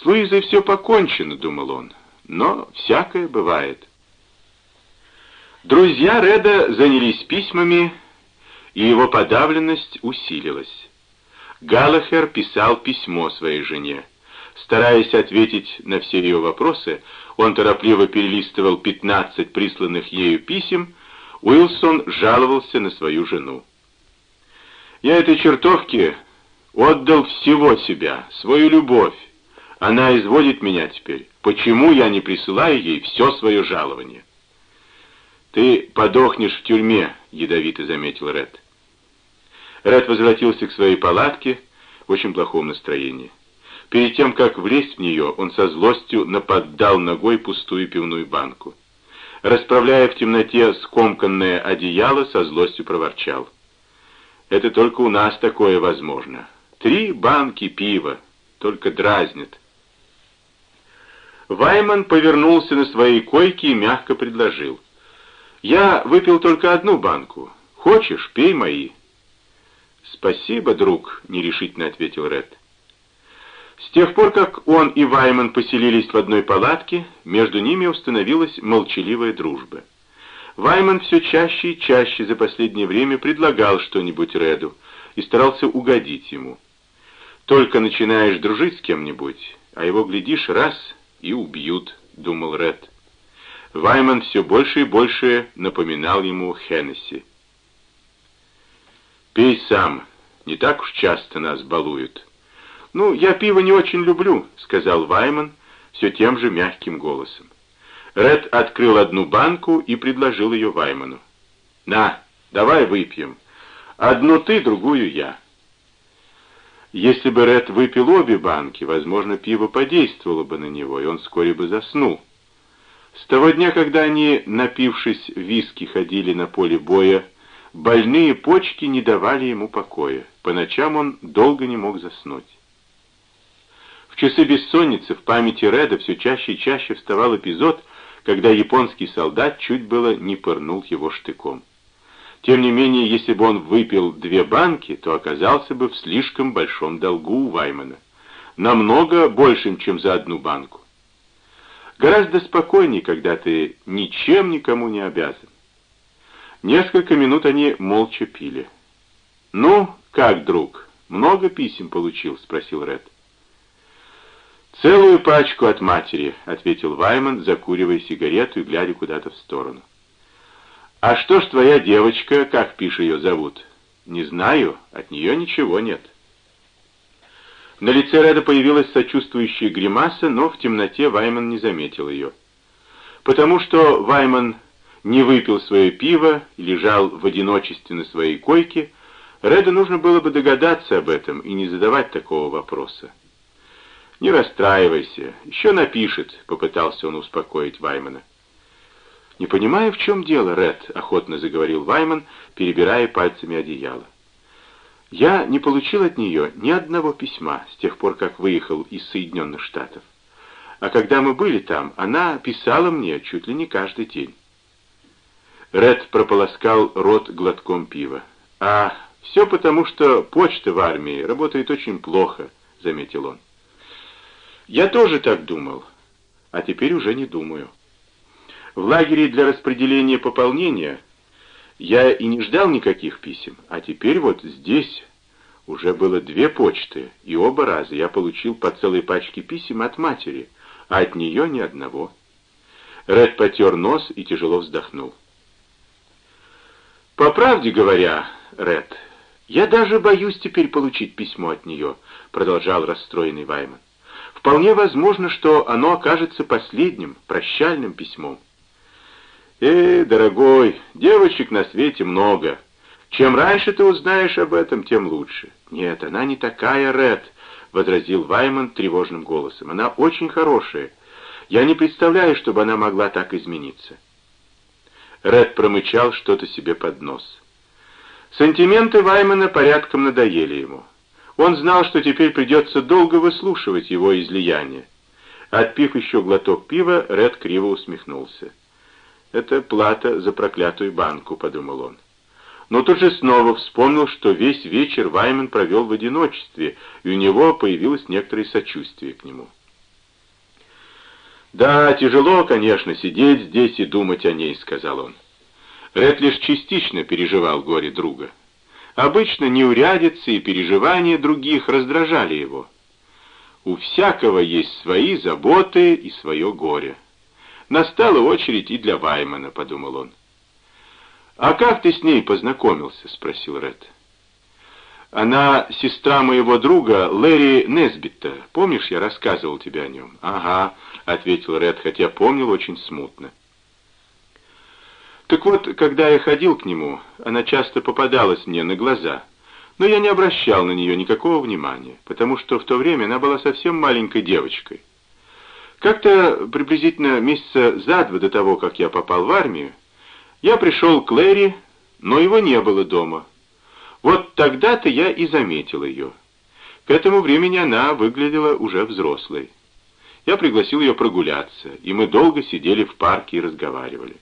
С Луизой все покончено, думал он, но всякое бывает. Друзья Реда занялись письмами, и его подавленность усилилась. Галлахер писал письмо своей жене. Стараясь ответить на все ее вопросы, он торопливо перелистывал 15 присланных ею писем, Уилсон жаловался на свою жену. «Я этой чертовке отдал всего себя, свою любовь. Она изводит меня теперь. Почему я не присылаю ей все свое жалование?» «Ты подохнешь в тюрьме», — ядовито заметил Ред. Ред возвратился к своей палатке в очень плохом настроении. Перед тем, как влезть в нее, он со злостью наподдал ногой пустую пивную банку. Расправляя в темноте скомканное одеяло, со злостью проворчал. «Это только у нас такое возможно. Три банки пива, только дразнит». Вайман повернулся на своей койке и мягко предложил. «Я выпил только одну банку. Хочешь, пей мои». «Спасибо, друг», — нерешительно ответил Ред. С тех пор, как он и Вайман поселились в одной палатке, между ними установилась молчаливая дружба. Вайман все чаще и чаще за последнее время предлагал что-нибудь Реду и старался угодить ему. «Только начинаешь дружить с кем-нибудь, а его, глядишь, раз и убьют», — думал Ред. Вайман все больше и больше напоминал ему Хеннесси. «Пей сам, не так уж часто нас балуют». «Ну, я пиво не очень люблю», — сказал Вайман все тем же мягким голосом. Ред открыл одну банку и предложил ее Вайману. «На, давай выпьем. Одну ты, другую я». Если бы Ред выпил обе банки, возможно, пиво подействовало бы на него, и он вскоре бы заснул. С того дня, когда они, напившись виски, ходили на поле боя, больные почки не давали ему покоя. По ночам он долго не мог заснуть. В часы бессонницы в памяти Реда все чаще и чаще вставал эпизод, когда японский солдат чуть было не пырнул его штыком. Тем не менее, если бы он выпил две банки, то оказался бы в слишком большом долгу у Ваймана. Намного большим, чем за одну банку. Гораздо спокойнее, когда ты ничем никому не обязан. Несколько минут они молча пили. «Ну, как, друг, много писем получил?» — спросил Ред. «Целую пачку от матери», — ответил Вайман, закуривая сигарету и глядя куда-то в сторону. «А что ж твоя девочка, как пишешь ее зовут?» «Не знаю, от нее ничего нет». На лице Реда появилась сочувствующая гримаса, но в темноте Вайман не заметил ее. Потому что Вайман не выпил свое пиво и лежал в одиночестве на своей койке, Реду нужно было бы догадаться об этом и не задавать такого вопроса. «Не расстраивайся, еще напишет», — попытался он успокоить Ваймана. «Не понимаю, в чем дело, Ред», — охотно заговорил Вайман, перебирая пальцами одеяло. «Я не получил от нее ни одного письма с тех пор, как выехал из Соединенных Штатов. А когда мы были там, она писала мне чуть ли не каждый день». Ред прополоскал рот глотком пива. «А, все потому, что почта в армии работает очень плохо», — заметил он. Я тоже так думал, а теперь уже не думаю. В лагере для распределения пополнения я и не ждал никаких писем, а теперь вот здесь уже было две почты, и оба раза я получил по целой пачке писем от матери, а от нее ни одного. Ред потер нос и тяжело вздохнул. «По правде говоря, Ред, я даже боюсь теперь получить письмо от нее», продолжал расстроенный Вайман. Вполне возможно, что оно окажется последним, прощальным письмом. «Э, дорогой, девочек на свете много. Чем раньше ты узнаешь об этом, тем лучше». «Нет, она не такая, Ред», — возразил Вайман тревожным голосом. «Она очень хорошая. Я не представляю, чтобы она могла так измениться». Ред промычал что-то себе под нос. Сантименты Ваймана порядком надоели ему. Он знал, что теперь придется долго выслушивать его излияние. Отпив еще глоток пива, Ред криво усмехнулся. «Это плата за проклятую банку», — подумал он. Но тут же снова вспомнил, что весь вечер Ваймен провел в одиночестве, и у него появилось некоторое сочувствие к нему. «Да, тяжело, конечно, сидеть здесь и думать о ней», — сказал он. Ред лишь частично переживал горе друга. Обычно неурядицы и переживания других раздражали его. У всякого есть свои заботы и свое горе. Настала очередь и для Ваймана, подумал он. «А как ты с ней познакомился?» — спросил Ред. «Она сестра моего друга Лэри Несбитта. Помнишь, я рассказывал тебе о нем?» «Ага», — ответил Ред, хотя помнил очень смутно. Так вот, когда я ходил к нему, она часто попадалась мне на глаза, но я не обращал на нее никакого внимания, потому что в то время она была совсем маленькой девочкой. Как-то приблизительно месяца за два до того, как я попал в армию, я пришел к Лэри, но его не было дома. Вот тогда-то я и заметил ее. К этому времени она выглядела уже взрослой. Я пригласил ее прогуляться, и мы долго сидели в парке и разговаривали.